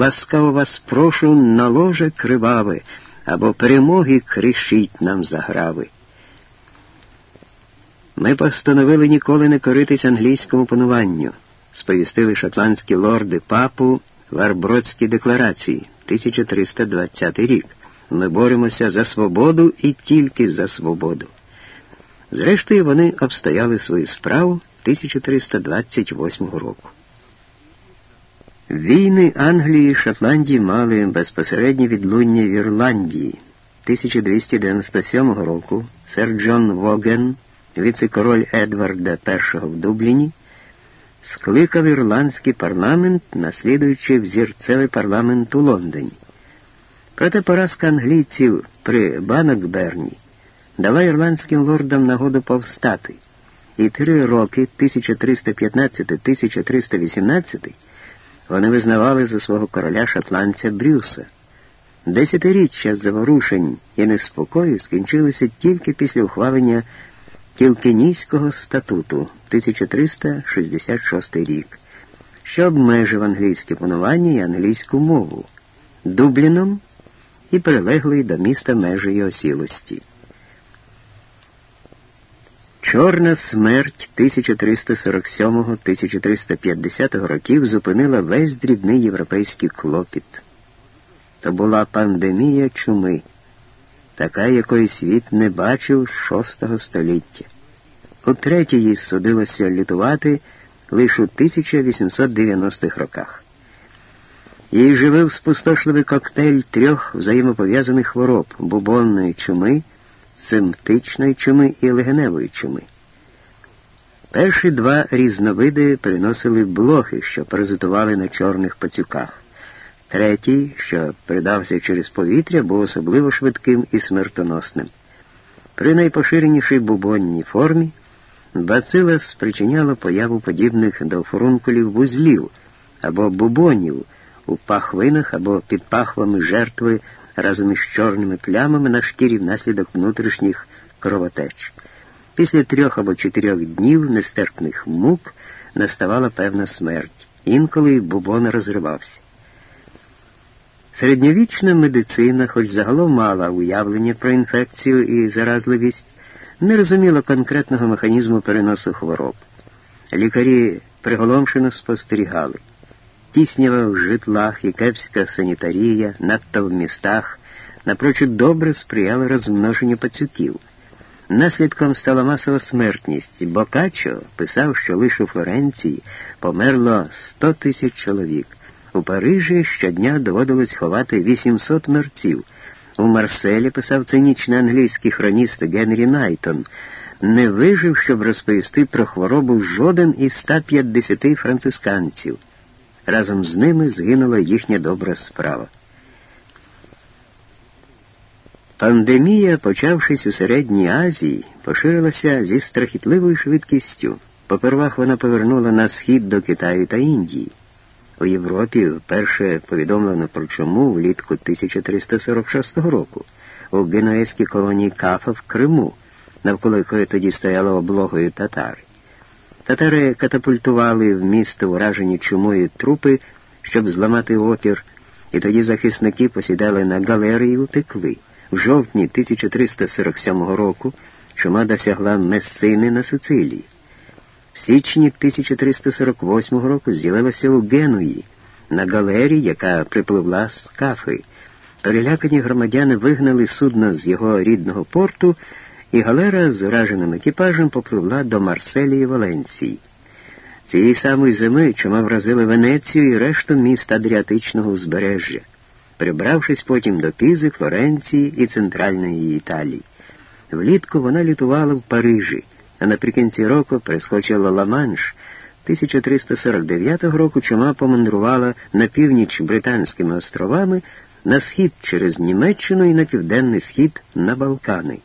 ласкаво вас прошу на ложе криваве, або перемоги кришіть нам заграви. Ми постановили ніколи не коритись англійському пануванню, сповістили шотландські лорди папу в Арбродській декларації 1320 рік. Ми боремося за свободу і тільки за свободу. Зрештою, вони обстояли свою справу 1328 року. Війни Англії і Шотландії мали безпосереднє відлуння в Ірландії. 1297 року сер Джон Воген, віце-король Едварда І в Дубліні, скликав ірландський парламент, наслідуючи взірцевий парламент у Лондоні. Проте поразка англійців при Банокберні дала ірландським лордам нагоду повстати, і три роки 1315-1318 вони визнавали за свого короля шотландця Брюса. Десятиріччя заворушень і неспокою скінчилися тільки після ухвалення Кілкенійського статуту 1366 рік, що обмежив англійське панування і англійську мову Дубліном і прилеглий до міста межі осілості. Чорна смерть 1347-1350 років зупинила весь дрібний європейський клопіт. То була пандемія чуми, така, якої світ не бачив VI століття. Утретє їй судилося лютувати лише у 1890-х роках. Їй живив спустошливий коктейль трьох взаємопов'язаних хвороб бубонної чуми симптичної і легеневої чуми. Перші два різновиди переносили блохи, що паразитували на чорних пацюках. Третій, що передався через повітря, був особливо швидким і смертоносним. При найпоширенішій бубонній формі бацила спричиняла появу подібних до фурункулів вузлів або бубонів у пахвинах або під пахвами жертви разом із чорними плямами на шкірі внаслідок внутрішніх кровотеч. Після трьох або чотирьох днів нестерпних мук наставала певна смерть. Інколи бубон розривався. Середньовічна медицина, хоч загалом мала уявлення про інфекцію і заразливість, не розуміла конкретного механізму переносу хвороб. Лікарі приголомшено спостерігали тіснява в житлах і кепська санітарія, надто в містах, напрочуд добре сприяли розмноженню пацюків. Наслідком стала масова смертність. Бокаччо писав, що лише у Флоренції померло 100 тисяч чоловік. У Парижі щодня доводилось ховати 800 мерців. У Марселі писав цинічний англійський хроніст Генрі Найтон. Не вижив, щоб розповісти про хворобу жоден із 150 францисканців. Разом з ними згинула їхня добра справа. Пандемія, почавшись у Середній Азії, поширилася зі страхітливою швидкістю. Попервах вона повернула на схід до Китаю та Індії. У Європі вперше повідомлено про чому влітку 1346 року у генуезькій колонії Кафа в Криму, навколо якої тоді стояло облогою татари. Татари катапультували в місто уражені чумою трупи, щоб зламати опір, і тоді захисники посідали на галери і утекли. В жовтні 1347 року чума досягла Мессини на Сицилії. В січні 1348 року з'явилася у Генуї, на галері, яка припливла з кафи. Перелякані громадяни вигнали судно з його рідного порту і галера з ураженим екіпажем попливла до Марселії Валенції. Цієї самої зими чума вразили Венецію і решту міст Адріатичного узбережжя, прибравшись потім до Пізи, Флоренції і Центральної Італії. Влітку вона літувала в Парижі, а наприкінці року прискочила Ла-Манш. 1349 року чума помандрувала на північ Британськими островами, на схід через Німеччину і на південний схід на Балкани.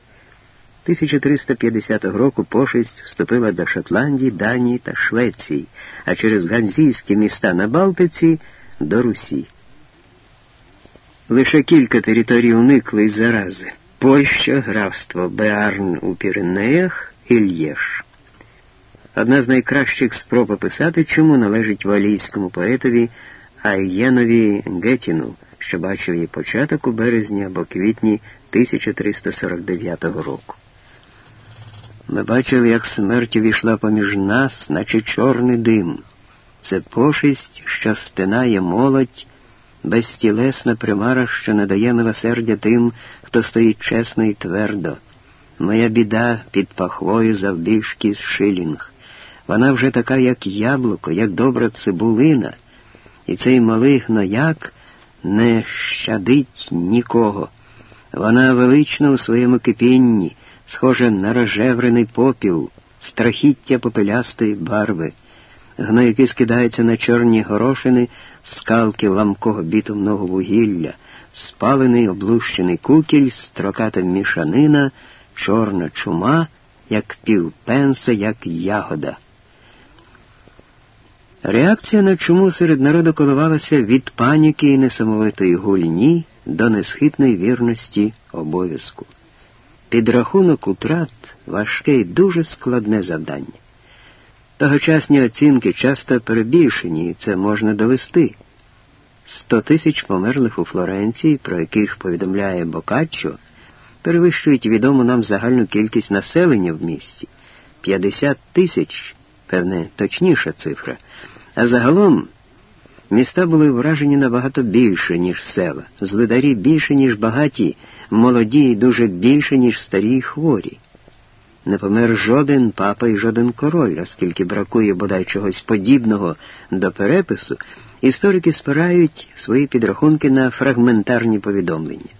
1350 року пошесть вступила до Шотландії, Данії та Швеції, а через ганзійські міста на Балтиці до Русі. Лише кілька територій уникли із зарази Польща, графство Беарн у Піренеях і Лєш. Одна з найкращих спроб описати, чому належить валійському поетові Айєнові Гетіну, що бачив її початок у березні або квітні 1349 року. Ми бачили, як смерть увійшла поміж нас, наче чорний дим. Це пошість, що стинає молодь, безтілесна примара, що надає милосердя тим, хто стоїть чесно і твердо. Моя біда під пахвою завбільшки з шилінг. Вона вже така, як яблуко, як добра цибулина, і цей малий гнояк не щадить нікого. Вона велична у своєму кипінні, схожа на рожеврений попіл, страхіття попелястої барви. Гнояки скидаються на чорні горошини, скалки ламкого бітумного вугілля, спалений облущений кукіль, строката мішанина, чорна чума, як півпенса, як ягода. Реакція на чуму серед народу коливалася від паніки і несамовитої гульні до несхитної вірності обов'язку. Підрахунок утрат важке і дуже складне завдання. Тогочасні оцінки часто перебільшені, і це можна довести. Сто тисяч померлих у Флоренції, про яких повідомляє Бокаччо, перевищують відому нам загальну кількість населення в місті 50 тисяч, певне, точніша цифра. А загалом міста були вражені набагато більше, ніж села, злидарі більше, ніж багаті, молоді дуже більше, ніж старі і хворі. Не помер жоден папа і жоден король, оскільки бракує бодай чогось подібного до перепису, історики спирають свої підрахунки на фрагментарні повідомлення.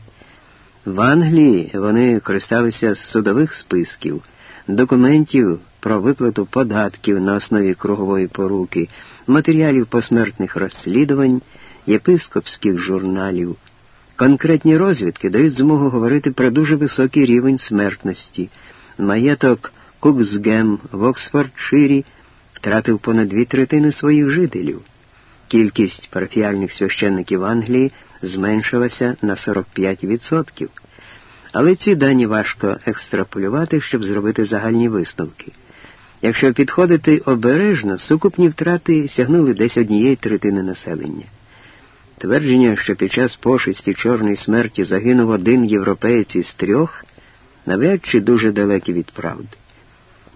В Англії вони користалися з судових списків, документів про виплату податків на основі кругової поруки, матеріалів посмертних розслідувань, єпископських журналів. Конкретні розвідки дають змогу говорити про дуже високий рівень смертності. Маєток Куксгем в Оксфордширі втратив понад дві третини своїх жителів. Кількість парафіальних священників Англії зменшилася на 45%. Але ці дані важко екстраполювати, щоб зробити загальні висновки. Якщо підходити обережно, сукупні втрати сягнули десь однієї третини населення. Твердження, що під час пошесті чорної смерті загинув один європеєць із трьох, навряд чи дуже далекі від правди.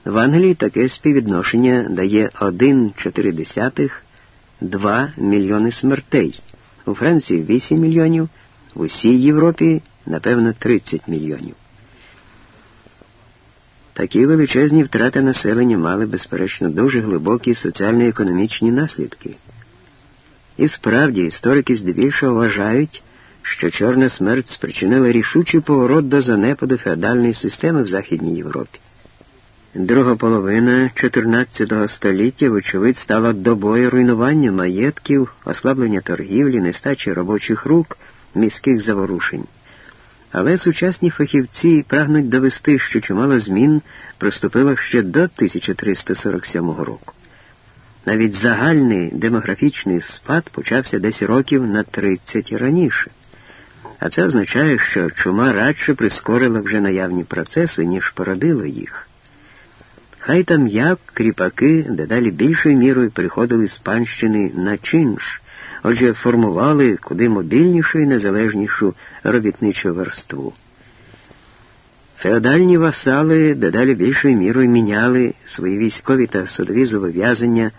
В Англії таке співвідношення дає 1,4-2 мільйони смертей, у Франції 8 мільйонів, в усій Європі, напевно, 30 мільйонів. Такі величезні втрати населення мали, безперечно, дуже глибокі соціально-економічні наслідки. І справді історики здебільшого вважають, що Чорна смерть спричинила рішучий поворот до занепаду феодальної системи в Західній Європі. Друга половина XIV століття, вочевидь, стала добою руйнування маєтків, ослаблення торгівлі, нестачі робочих рук, міських заворушень. Але сучасні фахівці прагнуть довести, що чимало змін приступило ще до 1347 року. Навіть загальний демографічний спад почався десь років на 30 раніше. А це означає, що чума радше прискорила вже наявні процеси, ніж породила їх. Хай там як кріпаки дедалі більшою мірою приходили з панщини на чинш, отже, формували куди мобільнішу і незалежнішу робітничу верству. Феодальні васали дедалі більшою мірою міняли свої військові та судові зобов'язання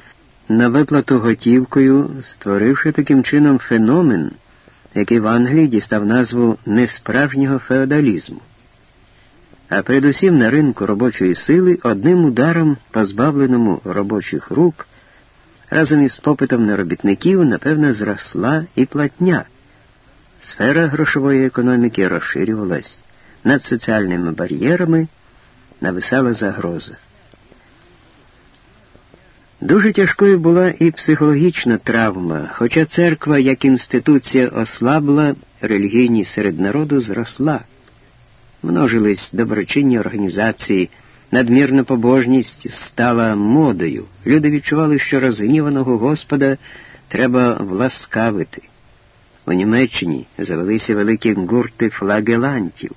на виплату готівкою, створивши таким чином феномен, який в Англії дістав назву несправжнього феодалізму. А передусім на ринку робочої сили одним ударом, позбавленому робочих рук, разом із попитом на робітників, напевно, зросла і платня. Сфера грошової економіки розширювалась, над соціальними бар'єрами нависала загроза. Дуже тяжкою була і психологічна травма, хоча церква як інституція ослабла, релігійність серед народу зросла. Множились доброчинні організації, надмірна побожність стала модою. Люди відчували, що розгніваного Господа треба власкавити. У Німеччині завелися великі гурти флагелантів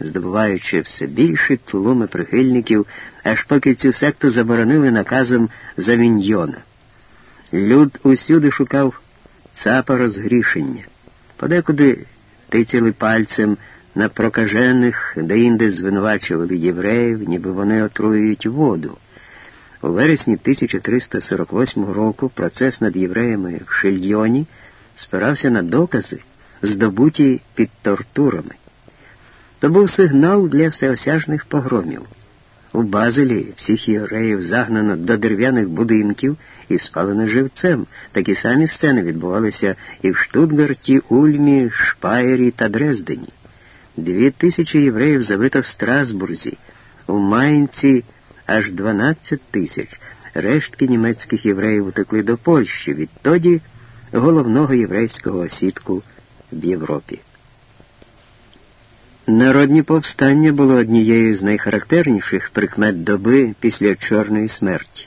здобуваючи все більше тлуми прихильників, аж поки цю секту заборонили наказом Завіньйона. Люд усюди шукав цапа розгрішення. Подекуди тицяли пальцем на прокажених, де інде звинувачували євреїв, ніби вони отруюють воду. У вересні 1348 року процес над євреями в Шильйоні спирався на докази, здобуті під тортурами. То був сигнал для всеосяжних погромів. У Базелі всіх євреїв загнано до дерев'яних будинків і спалено живцем. Такі самі сцени відбувалися і в Штутгарті, Ульмі, Шпаєрі та Дрездені. Дві тисячі євреїв забито в Страсбурзі, у Майнці аж 12 тисяч. Рештки німецьких євреїв утекли до Польщі, відтоді головного єврейського осідку в Європі. Народні повстання було однією з найхарактерніших прикмет доби після Чорної смерті.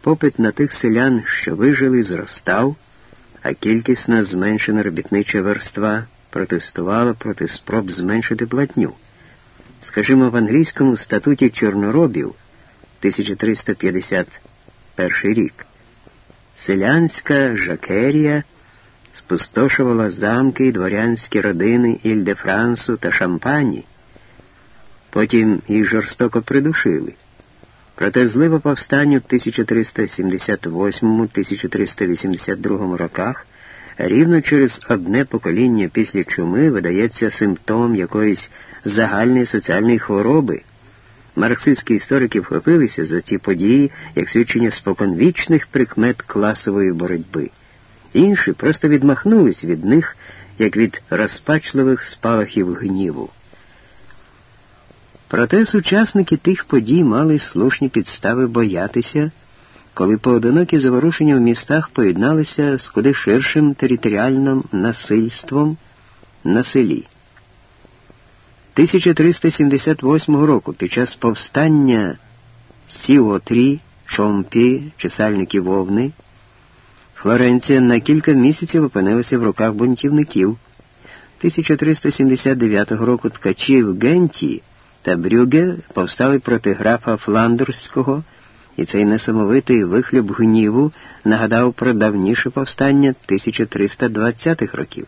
Попит на тих селян, що вижили, зростав, а кількісна зменшена робітнича верства протестувала проти спроб зменшити платню. Скажімо, в англійському статуті чорноробів 1351 рік селянська жакерія спустошувала замки і дворянські родини Іль-де-Франсу та Шампані. Потім їх жорстоко придушили. Проте зливо повстанню в 1378-1382 роках рівно через одне покоління після чуми видається симптомом якоїсь загальної соціальної хвороби. Марксистські історики вхопилися за ці події як свідчення споконвічних прикмет класової боротьби. Інші просто відмахнулись від них, як від розпачливих спалахів гніву. Проте сучасники тих подій мали слушні підстави боятися, коли поодинокі заворушення в містах поєдналися з куди ширшим територіальним насильством на селі. 1378 року під час повстання Сіо-3, Чомпі, чисальників Вовни, Флоренція на кілька місяців опинилася в руках бунтівників. 1379 року ткачі в Генті та Брюге повстали проти графа Фландерського, і цей несамовитий вихлюб гніву нагадав про давніше повстання 1320-х років.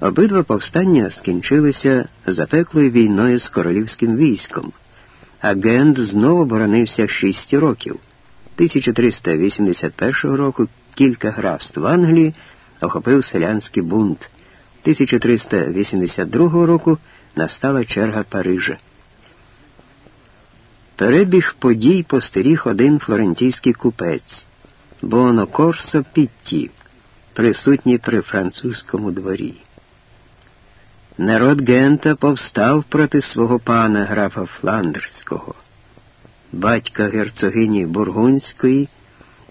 Обидва повстання скінчилися запеклою війною з королівським військом, а Гент знову боронився шість років. 1381 року кілька графств в Англії охопив селянський бунт. 1382 року настала черга Парижа. Перебіг подій постеріг один флорентійський купець Боно Корсо Пітті, присутній при французькому дворі. Народ Гента повстав проти свого пана графа Фландерського батька герцогині Бургунської,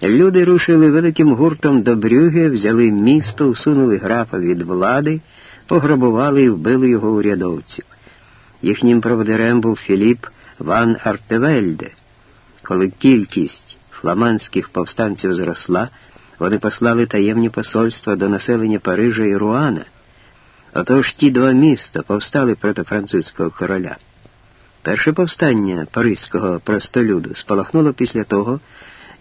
люди рушили великим гуртом до Брюге, взяли місто, усунули графа від влади, пограбували і вбили його урядовців. Їхнім проводирем був Філіп Ван Артевельде. Коли кількість фламандських повстанців зросла, вони послали таємні посольства до населення Парижа і Руана. Отож ті два міста повстали проти французького короля. Перше повстання паризького простолюду спалахнуло після того,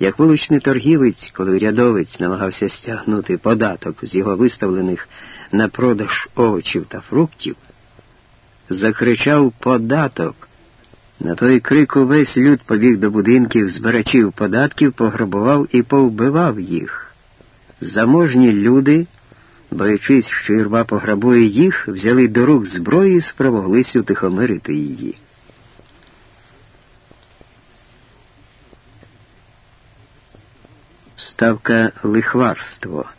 як вуличний торгівець, коли рядовець намагався стягнути податок з його виставлених на продаж овочів та фруктів, закричав податок. На той крик увесь люд побіг до будинків збирачів податків, пограбував і повбивав їх. Заможні люди, боячись, що Ірва пограбує їх, взяли до рук зброї і спромоглись утихомирити її. Ставка лихварство.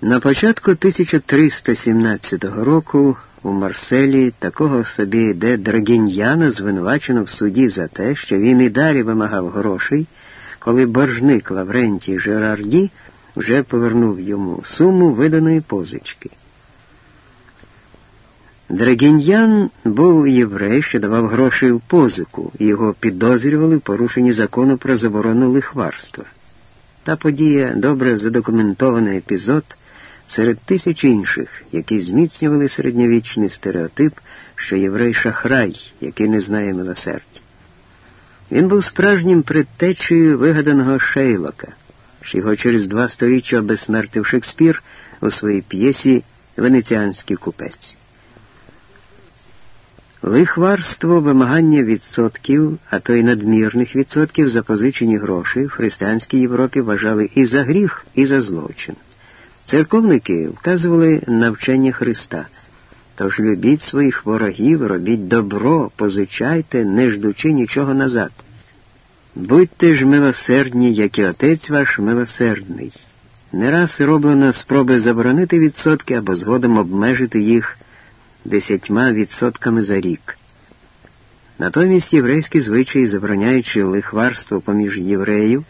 На початку 1317 року у Марселі такого собі де Драгіньяна звинувачено в суді за те, що він і далі вимагав грошей, коли боржник Лаврентій Жерарді вже повернув йому суму виданої позички. Драгіньян був єврей, що давав гроші в позику, і його підозрювали в порушенні закону про заборону лихварства. Та подія добре задокументований епізод серед тисяч інших, які зміцнювали середньовічний стереотип, що єврей шахрай, який не знає милосердя. Він був справжнім предтечею вигаданого Шейлока, що його через два сторіччя обезсмертив Шекспір у своїй п'єсі Венеціанський купець. Лихварство вимагання відсотків, а то й надмірних відсотків за позичені гроші в християнській Європі вважали і за гріх, і за злочин. Церковники вказували навчання Христа. Тож любіть своїх ворогів, робіть добро, позичайте, не ждучи нічого назад. Будьте ж милосердні, як і отець ваш милосердний. Не раз роблено спроби заборонити відсотки або згодом обмежити їх десятьма відсотками за рік. Натомість єврейські звичаї, забороняючи лихварство поміж євреїв,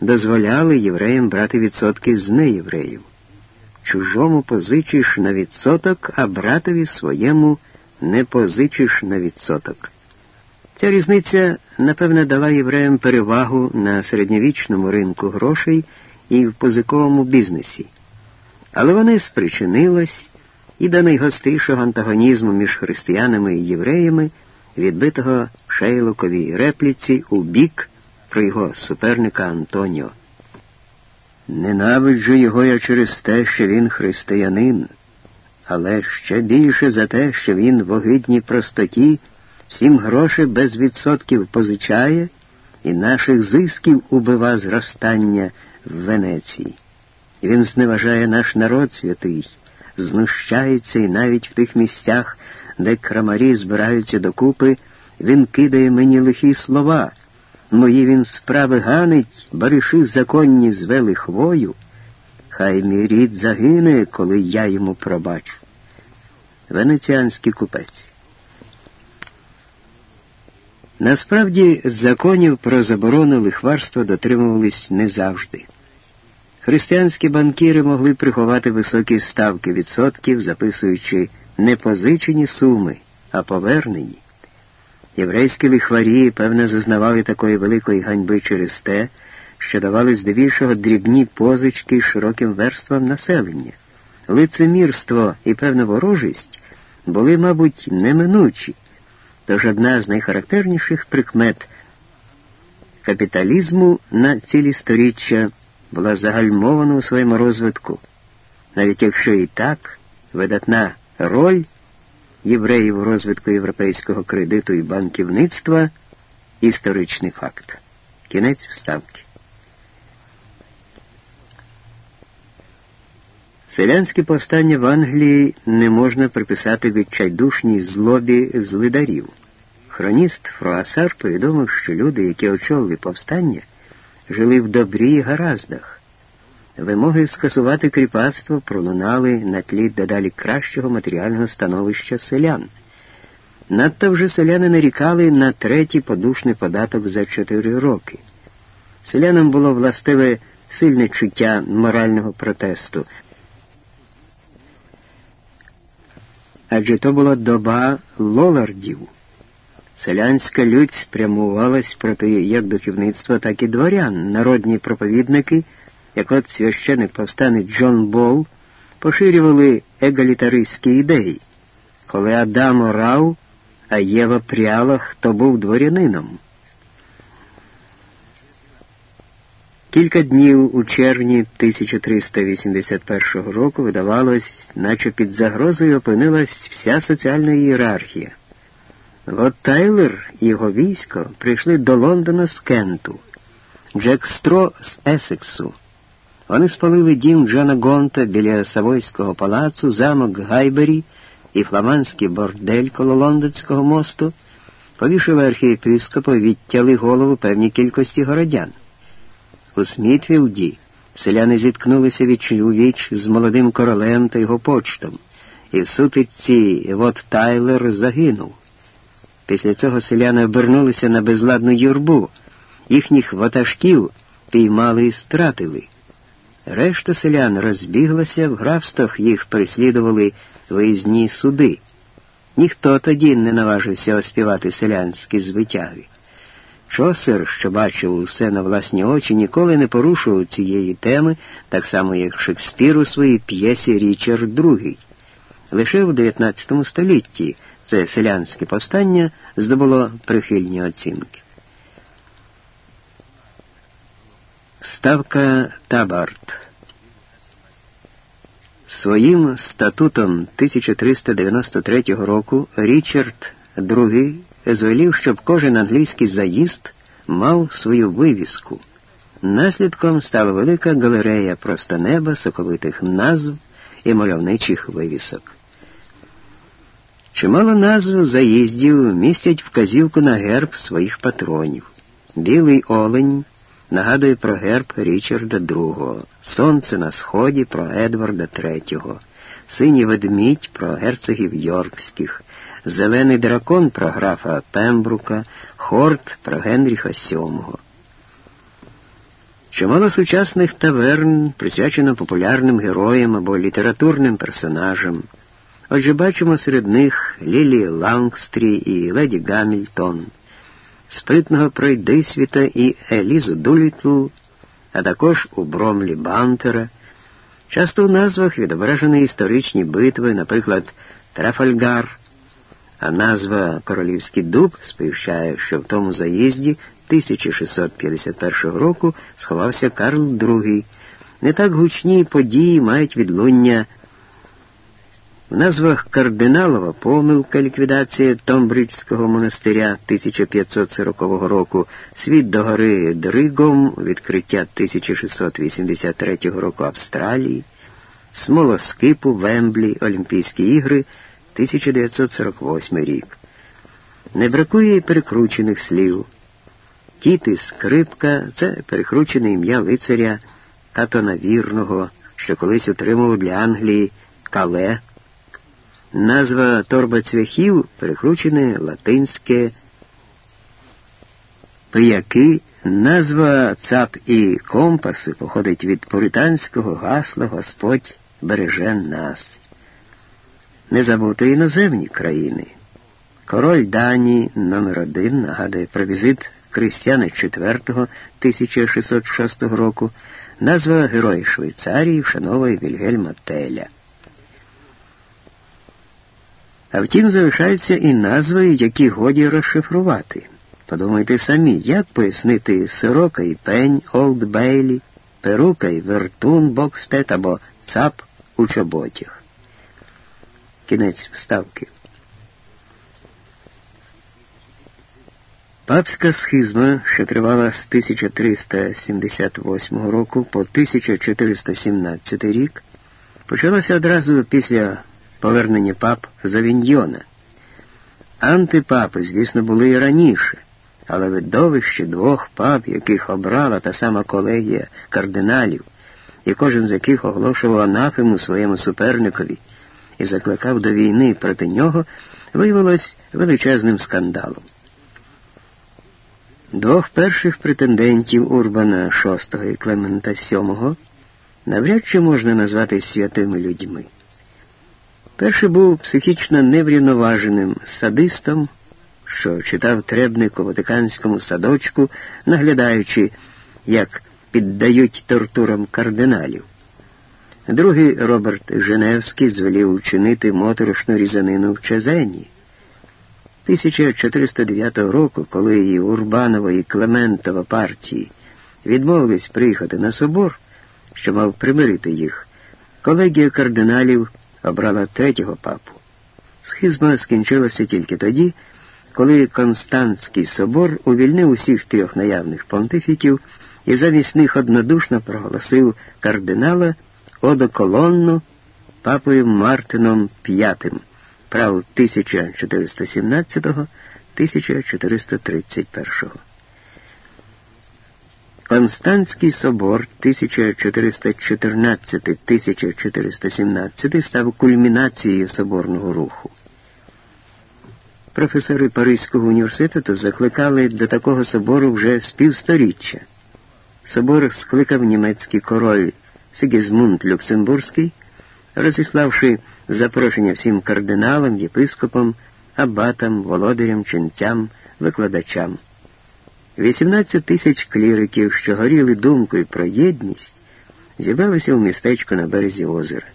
дозволяли євреям брати відсотки з неєвреїв. Чужому позичиш на відсоток, а братові своєму не позичиш на відсоток. Ця різниця, напевне, дала євреям перевагу на середньовічному ринку грошей і в позиковому бізнесі. Але вони спричинилась і до найгострішого антагонізму між християнами і євреями, відбитого Шейлоковій репліці у бік про його суперника Антоніо. Ненавиджу його я через те, що він християнин, але ще більше за те, що він в огидній простоті всім гроші без відсотків позичає і наших зисків убива зростання в Венеції. Він зневажає наш народ святий, знущається і навіть в тих місцях, де крамарі збираються докупи, він кидає мені лихі слова. Мої він справи ганить, бариши законні звели хвою, хай мій рід загине, коли я йому пробачу. Венеціанський купець. Насправді, законів про заборону лихварства дотримувались не завжди. Християнські банкіри могли приховати високі ставки відсотків, записуючи не позичені суми, а повернені. Єврейські лихварі, певне, зазнавали такої великої ганьби через те, що давали здебільшого дрібні позички широким верствам населення. Лицемірство і певна ворожість були, мабуть, неминучі. Тож одна з найхарактерніших прикмет капіталізму на цілі сторіччя була загальмована у своєму розвитку, навіть якщо і так видатна роль євреїв у розвитку європейського кредиту і банківництва історичний факт. Кінець вставки. Селянське повстання в Англії не можна приписати відчайдушній злобі злидарів. Хроніст Фруасар повідомив, що люди, які очолили повстання, жили в добрі і гараздах. Вимоги скасувати кріпацтво пролунали на тлі дедалі кращого матеріального становища селян. Надто вже селяни нарікали на третій подушний податок за чотири роки. Селянам було властиве сильне чуття морального протесту. Адже то була доба лолардів. Селянська людь спрямувалась проти як духовництва, так і дворян. Народні проповідники, як от священик повстанець Джон Бол, поширювали егалітаристські ідеї. Коли Адам орав, а Єва пряла, хто був дворянином. Кілька днів у червні 1381 року видавалось, наче під загрозою опинилась вся соціальна ієрархія. Уот Тайлер і його військо прийшли до Лондона з Кенту, Джек Стро з Есексу. Вони спалили дім Джона Гонта біля Савойського палацу, замок Гайбері і фламандський бордель коло Лондонського мосту, повішали архієпископа, відтяли голову певній кількості городян. У Смітфілді селяни зіткнулися віч-на-віч з молодим королем та його почтом, і в сутичці Вот Тайлер загинув. Після цього селяни обернулися на безладну юрбу, їхніх ватажків піймали і стратили. Решта селян розбіглася в графствах, їх переслідували виїзні суди. Ніхто тоді не наважився оспівати селянські звитяги. Чосер, що бачив усе на власні очі, ніколи не порушував цієї теми, так само як Шекспір у своїй п'єсі Річард II. Лише в 19 столітті це селянське повстання здобуло прихильні оцінки. Ставка Табарт Своїм статутом 1393 року Річард II звелів, щоб кожен англійський заїзд мав свою вивіску. Наслідком стала велика галерея просто неба, соковитих назв і мальовничих вивісок. Чимало назв заїздів містять вказівку на герб своїх патронів. Білий олень нагадує про герб Річарда II, Сонце на сході про Едварда III, Синій ведмідь про герцогів Йоркських, Зелений дракон про графа Пембрука, Хорт про Генріха VII. Чимало сучасних таверн присвячено популярним героям або літературним персонажам. Отже, бачимо серед них Лілі Лангстрі і Леді Гамільтон, спритного Пройдисвіта і Елізу Дулітл, а також у Бромлі Бантера. Часто у назвах відображені історичні битви, наприклад, Трафальгар, а назва Королівський дуб сповіщає, що в тому заїзді 1651 року сховався Карл II. Не так гучні події мають відлуння. В назвах кардиналова помилка ліквідація Томбриджського монастиря 1540 року, світ до гори Дригом, відкриття 1683 року Австралії, смолоскипу Вемблі, Олімпійські ігри 1948 рік. Не бракує і перекручених слів. Кіти скрипка це перекручене ім'я лицаря Катона Вірного, що колись отримав для Англії Кале. Назва торба цвяхів перекручене латинське пияки. Назва цап і компаси походить від пуританського гасла Господь береже нас. Не забути іноземні країни. Король Данії номер 1 нагадує про візит Кристяна IV 1606 року, назва Герой Швейцарії вшановує Вільгельма Теля. А втім, залишаються і назви, які годі розшифрувати. Подумайте самі, як пояснити сорока і пень, Олд Бейлі, перука і вертун, Бокстет або цап у чоботях. Кінець вставки. Папська схизма, що тривала з 1378 року по 1417 рік, почалася одразу після повернення пап з Авіньйона. Антипапи, звісно, були і раніше, але видовище двох пап, яких обрала та сама колегія кардиналів, і кожен з яких оголошував анафему своєму суперникові і закликав до війни проти нього, виявилось величезним скандалом. Двох перших претендентів Урбана VI і Клемента VII навряд чи можна назвати святими людьми. Перший був психічно неврівноваженим садистом, що читав требник у Ватиканському садочку, наглядаючи, як піддають тортурам кардиналів. Другий Роберт Женевський звелів вчинити моторошну різанину в Чезені. 1409 року, коли і Урбанова, і Клементова партії відмовились приїхати на собор, що мав примирити їх, колегія кардиналів обрала третього папу. Схизма скінчилася тільки тоді, коли Константський собор увільнив усіх трьох наявних понтифіків і замість них однодушно проголосив кардинала одоколонну папою Мартином V прав 1417-1431. Константський собор 1414-1417 став кульмінацією соборного руху. Професори Паризького університету закликали до такого собору вже з півсторіччя. Собор скликав німецький король Сигізмунд Люксембурзький, розіславши запрошення всім кардиналам, єпископам, абатам, володарям, ченцям, викладачам. 18 тисяч кліриків, що горіли думкою про єдність, зібралися в містечко на березі озера.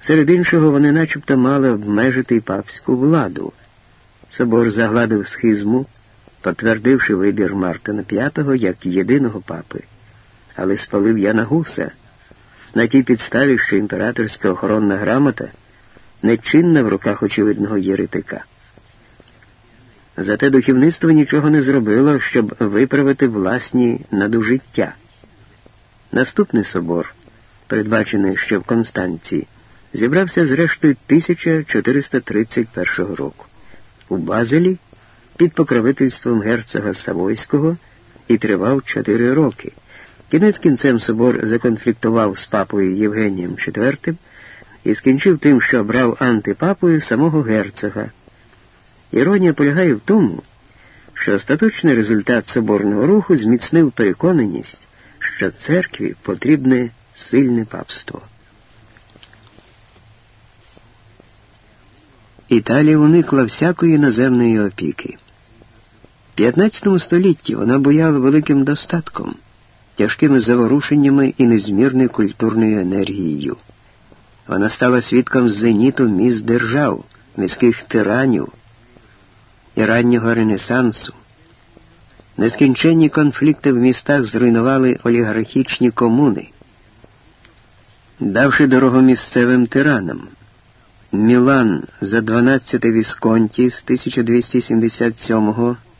Серед іншого, вони начебто мали обмежити папську владу. Собор загладив схизму, потвердивши вибір Мартина V як єдиного папи. але спалив Яна Гуса на тій підставі, що імператорська охоронна грамота нечинна в руках очевидного єретика. Зате духовництво нічого не зробило, щоб виправити власні надужиття. Наступний собор, передбачений ще в Констанції, зібрався зрештою 1431 року у Базелі під покровительством герцога Савойського і тривав чотири роки. Кінець кінцем собор законфліктував з папою Євгенієм IV і скінчив тим, що обрав антипапою самого герцога. Іронія полягає в тому, що остаточний результат соборного руху зміцнив переконаність, що церкві потрібне сильне папство. Італія уникла всякої іноземної опіки. В 15 столітті вона бояла великим достатком, тяжкими заворушеннями і незмірною культурною енергією. Вона стала свідком зеніту міст держав, міських тиранів і раннього Ренесансу. Нескінченні конфлікти в містах зруйнували олігархічні комуни, давши дорогу місцевим тиранам. Мілан за 12 Вісконті з 1277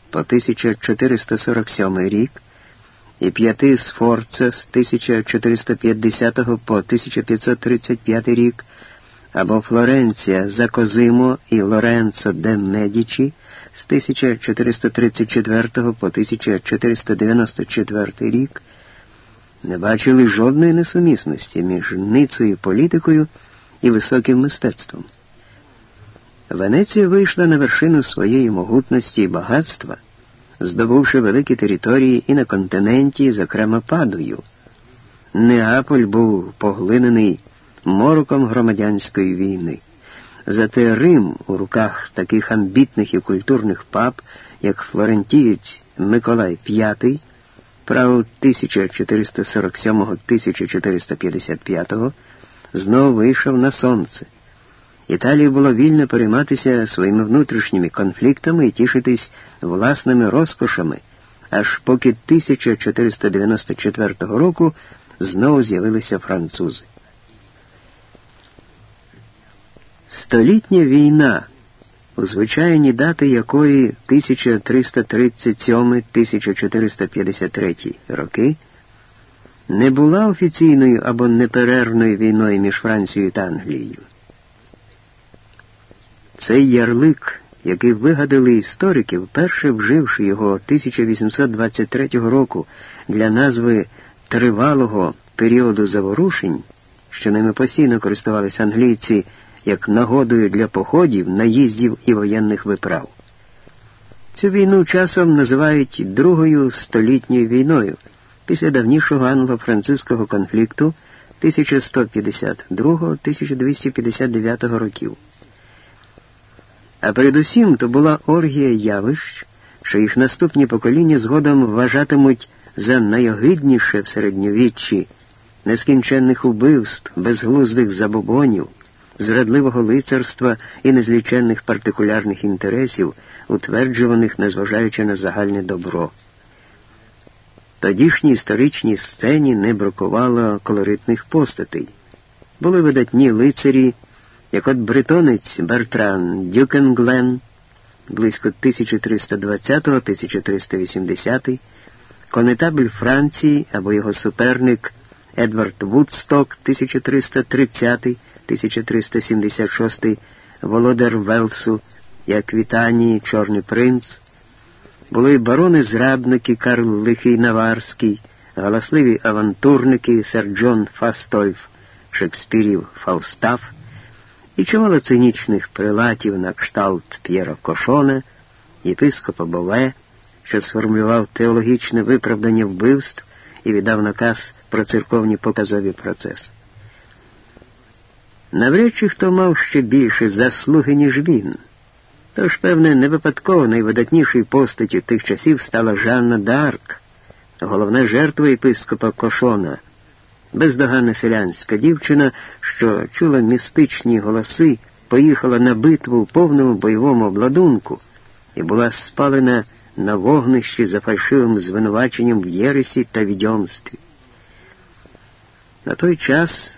по 1447 рік і п'яти Сфорца з 1450 по 1535 рік, або Флоренція за Козимо і Лоренцо де Медічі з 1434 по 1494 рік, не бачили жодної несумісності між ницею політикою і високим мистецтвом. Венеція вийшла на вершину своєї могутності і багатства, здобувши великі території і на континенті, зокрема Падою. Неаполь був поглинений мороком громадянської війни. Зате Рим у руках таких амбітних і культурних пап, як флорентієць Миколай V, правил 1447-1455 знову вийшов на сонце. Італії було вільно перейматися своїми внутрішніми конфліктами і тішитись власними розкошами, аж поки 1494 року знову з'явилися французи. Столітня війна, у звичайні дати якої 1337-1453 роки, не була офіційною або неперервною війною між Францією та Англією. Цей ярлик, який вигадали історики, вперше вживши його 1823 року для назви тривалого періоду заворушень, що ними постійно користувалися англійці як нагодою для походів, наїздів і воєнних виправ. Цю війну часом називають Другою столітньою війною після давнішого англо-французького конфлікту 1152-1259 років. А передусім то була оргія явищ, що їх наступні покоління згодом вважатимуть за найогидніше в середньовіччі нескінченних убивств, безглуздих забобонів, зрадливого лицарства і незліченних партикулярних інтересів, утверджуваних, незважаючи на загальне добро. Тодішній історичній сцені не бракувало колоритних постатей. Були видатні лицарі, як от бретонець Бертран Дюкенглен близько 1320-1380, конетабель Франції або його суперник Едвард Вудсток 1330-1376, володар Велсу, Аквітанії, Чорний принц, були барони-зрадники Карл Лихий Наварський, галасливі авантурники сер Джон Фастольф, Шекспірів Фалстаф і чимало цинічних прилатів на кшталт П'єра Кошона, єпископа Бове, що сформулював теологічне виправдання вбивств і віддав наказ про церковні показові процеси. Навряд чи хто мав ще більше заслуги, ніж він. Тож, певне, не випадково найвидатнішою постаттю тих часів стала Жанна Д'Арк, головна жертва єпископа Кошона, бездоганна селянська дівчина, що чула містичні голоси, поїхала на битву в повному бойовому обладунку і була спалена на вогнищі за фальшивим звинуваченням в єресі та відьомстві. На той час